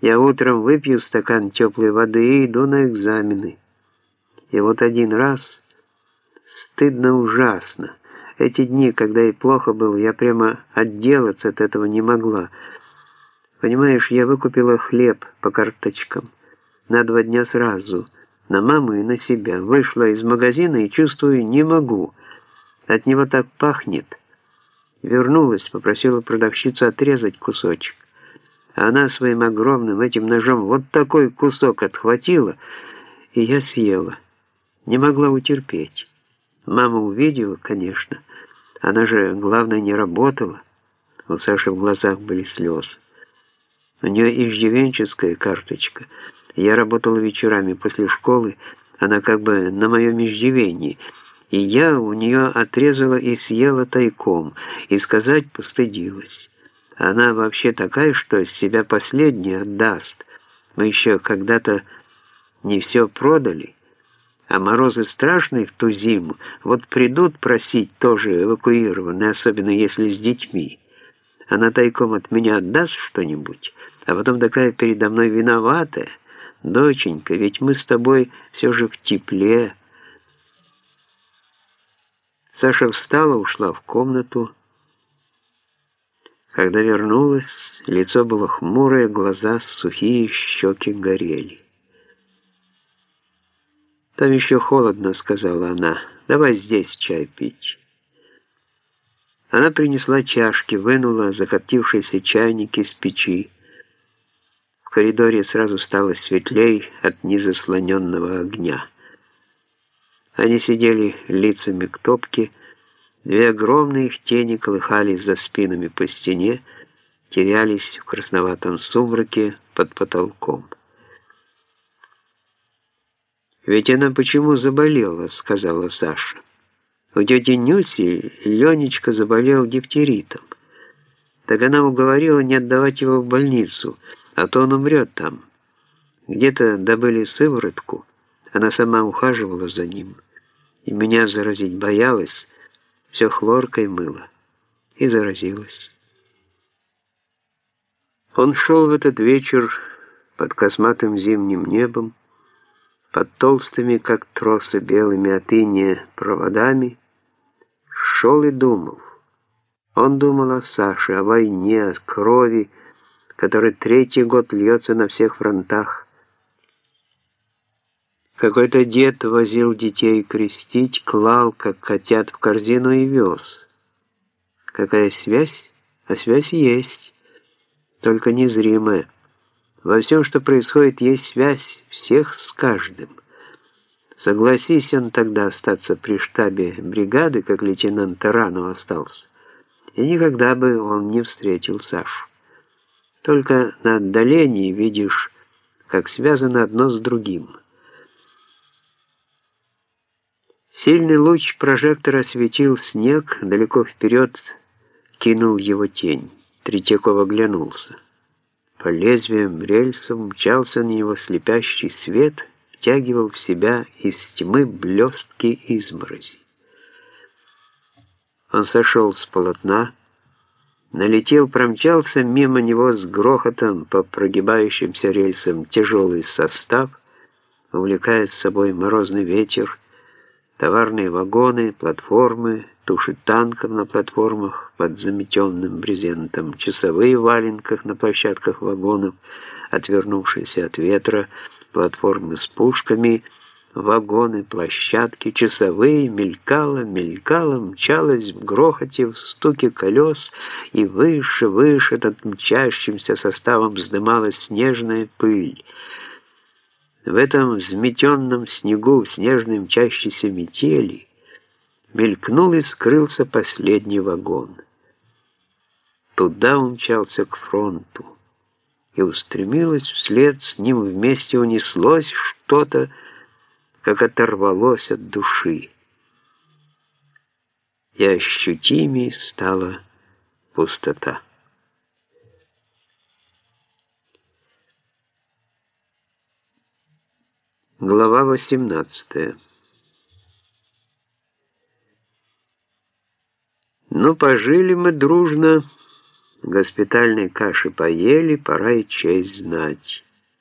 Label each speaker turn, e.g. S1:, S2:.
S1: Я утром выпью стакан теплой воды и иду на экзамены. И вот один раз стыдно ужасно. Эти дни, когда и плохо было, я прямо отделаться от этого не могла. Понимаешь, я выкупила хлеб по карточкам на два дня сразу, на маму и на себя. Вышла из магазина и чувствую, не могу. От него так пахнет. Вернулась, попросила продавщицу отрезать кусочек а она своим огромным этим ножом вот такой кусок отхватила, и я съела. Не могла утерпеть. Мама увидела, конечно. Она же, главное, не работала. У Саши в глазах были слезы. У нее иждивенческая карточка. Я работала вечерами после школы, она как бы на моем иждивении, и я у нее отрезала и съела тайком, и сказать постыдилась. Она вообще такая, что себя последняя отдаст. Мы еще когда-то не все продали, а морозы страшные в ту зиму. Вот придут просить тоже эвакуированные, особенно если с детьми. Она тайком от меня отдаст что-нибудь, а потом такая передо мной виноватая. Доченька, ведь мы с тобой все же в тепле. Саша встала, ушла в комнату, когда вернулась, лицо было хмурое, глаза сухие, щеки горели. «Там еще холодно», — сказала она. «Давай здесь чай пить». Она принесла чашки, вынула закоптившийся чайник из печи. В коридоре сразу стало светлей от незаслоненного огня. Они сидели лицами к топке, Две огромные их тени колыхались за спинами по стене, терялись в красноватом сумраке под потолком. «Ведь она почему заболела?» — сказала Саша. «У тети Нюси Ленечка заболел дифтеритом. Так она уговорила не отдавать его в больницу, а то он умрет там. Где-то добыли сыворотку, она сама ухаживала за ним, и меня заразить боялась, все хлоркой мыло, и заразилась. Он шел в этот вечер под косматым зимним небом, под толстыми, как тросы, белыми от иния проводами, шел и думал. Он думал о Саше, о войне, о крови, которая третий год льется на всех фронтах, какой-то дед возил детей крестить, клал, как котят, в корзину и вез. Какая связь? А связь есть, только незримая. Во всем, что происходит, есть связь всех с каждым. Согласись он тогда остаться при штабе бригады, как лейтенант Таранов остался, и никогда бы он не встретил Сашу. Только на отдалении видишь, как связано одно с другим – Сильный луч прожектора осветил снег, далеко вперед кинул его тень. Третьяков оглянулся. По лезвиям рельсов мчался на него слепящий свет, втягивал в себя из тьмы блестки изморози. Он сошел с полотна, налетел, промчался мимо него с грохотом по прогибающимся рельсам тяжелый состав, увлекая с собой морозный ветер, Товарные вагоны, платформы, туши танков на платформах под заметенным брезентом, часовые в валенках на площадках вагонов, отвернувшиеся от ветра, платформы с пушками, вагоны, площадки, часовые, мелькало, мелькало, мчалось в грохоте, в стуке колес, и выше, выше над мчащимся составом вздымалась снежная пыль. В этом взметенном снегу, в снежной мчащейся метели, мелькнул и скрылся последний вагон. Туда он мчался к фронту, и устремилось вслед, с ним вместе унеслось что-то, как оторвалось от души. И ощутимей стала пустота. Глава 18 Ну, пожили мы дружно, Госпитальной каши поели, пора и честь знать.